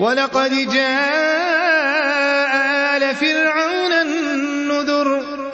وَلَقَدْ جَاءَ آلَ فِرْعَوْنَ